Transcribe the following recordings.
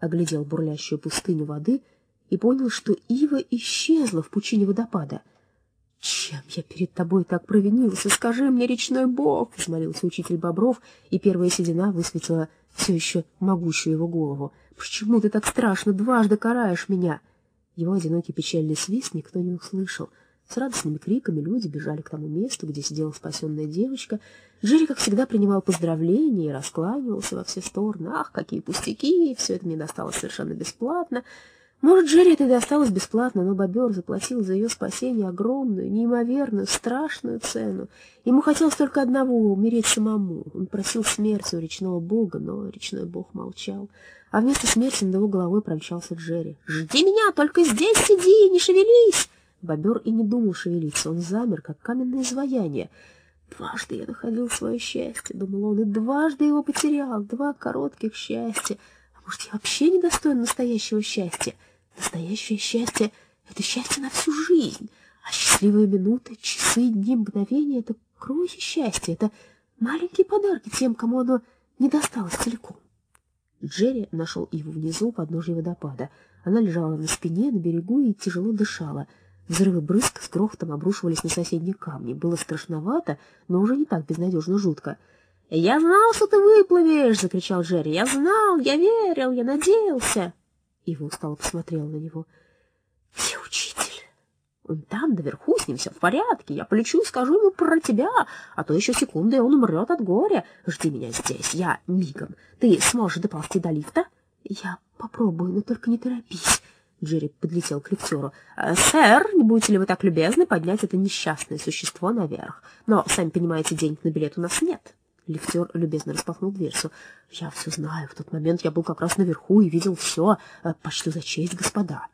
оглядел бурлящую пустыню воды и понял, что ива исчезла в пучине водопада. «Чем я перед тобой так провинился? Скажи мне, речной бог!» — взмолился учитель Бобров, и первая седина высветила все еще могущую его голову. «Почему ты так страшно дважды караешь меня?» Его одинокий печальный свист никто не услышал — с радостными криками люди бежали к тому месту, где сидела спасенная девочка. Джерри, как всегда, принимал поздравления и раскланивался во все стороны. Ах, какие пустяки! Все это мне досталось совершенно бесплатно. Может, Джерри это и досталось бесплатно, но бобер заплатил за ее спасение огромную, неимоверную, страшную цену. Ему хотелось только одного — умереть самому. Он просил смерти у речного бога, но речной бог молчал. А вместо смерти над его головой промчался Джерри. «Жди меня, только здесь сиди, не шевелись!» Бобер и не думал шевелиться, он замер, как каменное изваяние. «Дважды я находил свое счастье», — думал он, — «и дважды его потерял, два коротких счастья. А может, я вообще не достоин настоящего счастья? Настоящее счастье — это счастье на всю жизнь, а счастливые минуты, часы, дни, мгновения — это крохи счастья, это маленькие подарки тем, кому оно не досталось целиком». Джерри нашел Иву внизу, подножия водопада. Она лежала на спине, на берегу и тяжело дышала — Взрывы брызг с грохотом обрушивались на соседние камни. Было страшновато, но уже не так безнадежно жутко. «Я знал, что ты выплывешь!» — закричал Джерри. «Я знал, я верил, я надеялся!» Ива устало посмотрела на него. «Где учитель?» «Он там, наверху, с ним все в порядке. Я полечу и скажу ему про тебя, а то еще секунды, и он умрет от горя. Жди меня здесь, я мигом. Ты сможешь доползти до лифта?» «Я попробую, но только не торопись». Джерри подлетел к лифтеру. «Э, «Сэр, не будете ли вы так любезны поднять это несчастное существо наверх? Но, сами понимаете, денег на билет у нас нет». Лифтер любезно распахнул дверцу. «Я все знаю. В тот момент я был как раз наверху и видел все. Э, почту за честь, господа».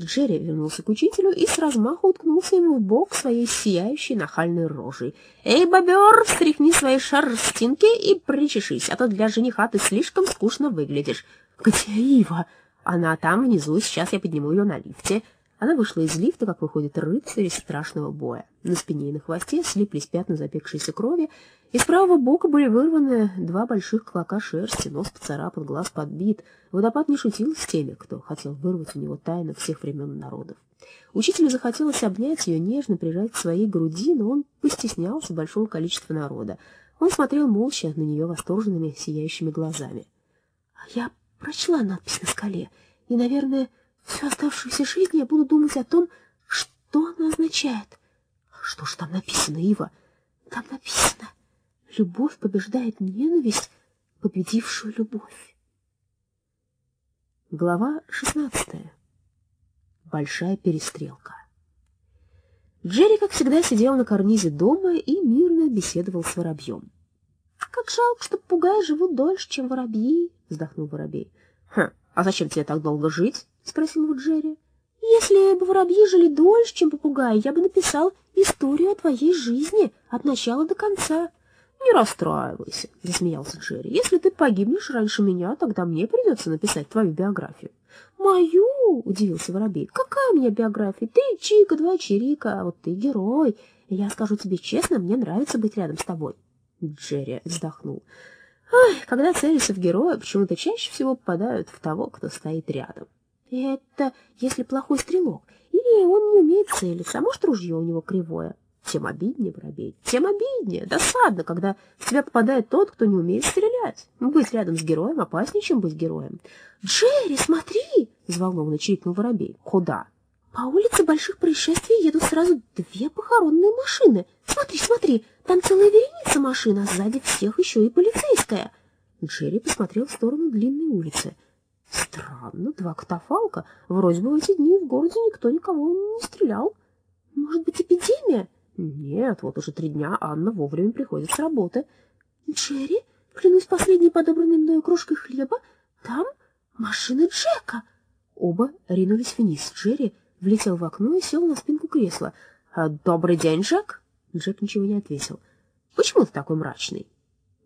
Джерри вернулся к учителю и с размаху уткнулся ему в бок своей сияющей нахальной рожей. «Эй, бобер, встряхни свои шерстинки и причешись, а то для жениха ты слишком скучно выглядишь». «Где Ива?» Она там, внизу, сейчас я подниму ее на лифте. Она вышла из лифта, как выходит рыцарь из страшного боя. На спине и на хвосте слиплись пятна запекшейся крови, из правого бока были вырваны два больших клока шерсти, нос поцарапан, глаз подбит. Водопад не шутил с теми, кто хотел вырвать у него тайну всех времен народов. Учителю захотелось обнять ее, нежно прижать к своей груди, но он постеснялся большого количества народа. Он смотрел молча на нее восторженными, сияющими глазами. — Я прочла надпись на скале, и, наверное, всю оставшуюся жизнь я буду думать о том, что она означает. Что же там написано, Ива? Там написано «Любовь побеждает ненависть, победившую любовь». Глава шестнадцатая. Большая перестрелка. Джерри, как всегда, сидел на карнизе дома и мирно беседовал с воробьем. «Как жалко, что попугаи живут дольше, чем воробьи», — вздохнул воробей. «Хм, а зачем тебе так долго жить?» — спросил его Джерри. «Если бы воробьи жили дольше, чем попугаи, я бы написал историю о твоей жизни от начала до конца». «Не расстраивайся», — засмеялся Джерри. «Если ты погибнешь раньше меня, тогда мне придется написать твою биографию». «Мою?» — удивился Воробей. «Какая у меня биография? Ты Чика, два Чирика, а вот ты герой. Я скажу тебе честно, мне нравится быть рядом с тобой». Джерри вздохнул. Ой, когда целятся в героя, почему-то чаще всего попадают в того, кто стоит рядом. Это если плохой стрелок. Или он не умеет целиться, а может, ружье у него кривое. Тем обиднее, воробей, тем обиднее. Досадно, когда в тебя попадает тот, кто не умеет стрелять. Быть рядом с героем опаснее, чем быть героем. «Джерри, смотри!» — взволнованно чирикнул воробей. «Куда?» По улице больших происшествий едут сразу две похоронные машины. Смотри, смотри, там целая вереница машин, а сзади всех еще и полицейская. Джерри посмотрел в сторону длинной улицы. Странно, два катафалка. Вроде бы в эти дни в городе никто никого не стрелял. Может быть, эпидемия? Нет, вот уже три дня Анна вовремя приходит с работы. Джерри, клянусь последней подобранной мною крошкой хлеба, там машина Джека. Оба ринулись вниз. Джерри влетел в окно и сел на спинку кресла. «А, «Добрый день, Джек!» Джек ничего не ответил. «Почему ты такой мрачный?»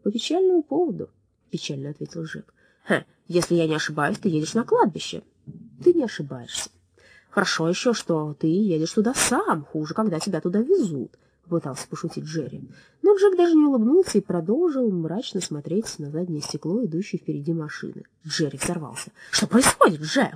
«По печальному поводу», — печально ответил Джек. «Хе, если я не ошибаюсь, ты едешь на кладбище». «Ты не ошибаешься. Хорошо еще, что ты едешь туда сам. Хуже, когда тебя туда везут. попытался пошутить Джерри. Но Джек даже не улыбнулся и продолжил мрачно смотреть на заднее стекло, идущей впереди машины. Джерри взорвался. «Что происходит, Джек?